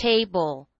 table.